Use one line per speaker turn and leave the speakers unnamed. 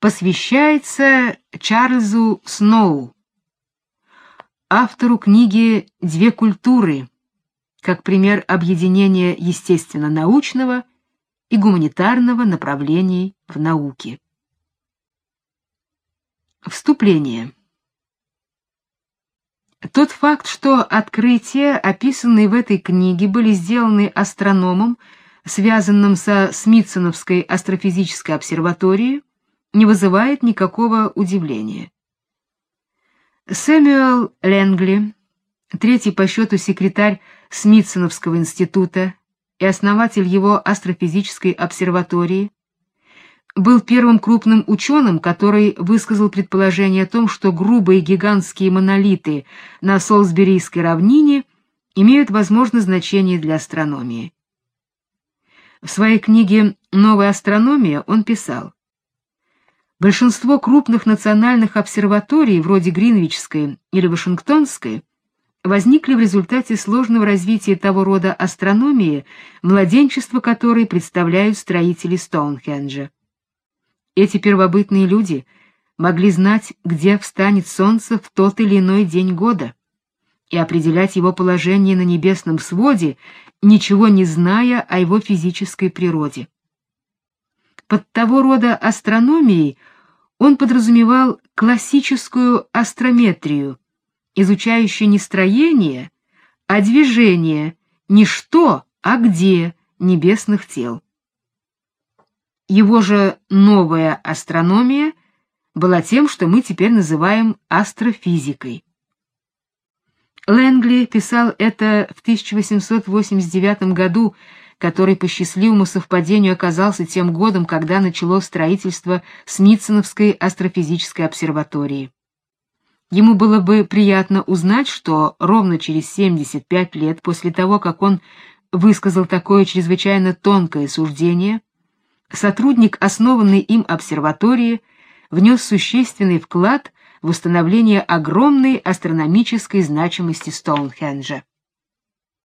посвящается Чарльзу Сноу, автору книги «Две культуры», как пример объединения естественно-научного и гуманитарного направлений в науке. Вступление. Тот факт, что открытия, описанные в этой книге, были сделаны астрономом, связанным со Смитсоновской астрофизической обсерваторией, не вызывает никакого удивления. Сэмюэл Ленгли, третий по счету секретарь Смитсоновского института и основатель его астрофизической обсерватории, был первым крупным ученым, который высказал предположение о том, что грубые гигантские монолиты на Солсберийской равнине имеют возможное значение для астрономии. В своей книге «Новая астрономия» он писал, Большинство крупных национальных обсерваторий, вроде Гринвичской или Вашингтонской, возникли в результате сложного развития того рода астрономии, младенчество которой представляют строители Стоунхенджа. Эти первобытные люди могли знать, где встанет солнце в тот или иной день года, и определять его положение на небесном своде, ничего не зная о его физической природе. Под того рода астрономией он подразумевал классическую астрометрию, изучающую не строение, а движение, не что, а где небесных тел. Его же новая астрономия была тем, что мы теперь называем астрофизикой. Лэнгли писал это в 1889 году, который по счастливому совпадению оказался тем годом, когда началось строительство Смитсоновской астрофизической обсерватории. Ему было бы приятно узнать, что ровно через 75 лет после того, как он высказал такое чрезвычайно тонкое суждение, сотрудник основанной им обсерватории внес существенный вклад в установление огромной астрономической значимости Стоунхенджа.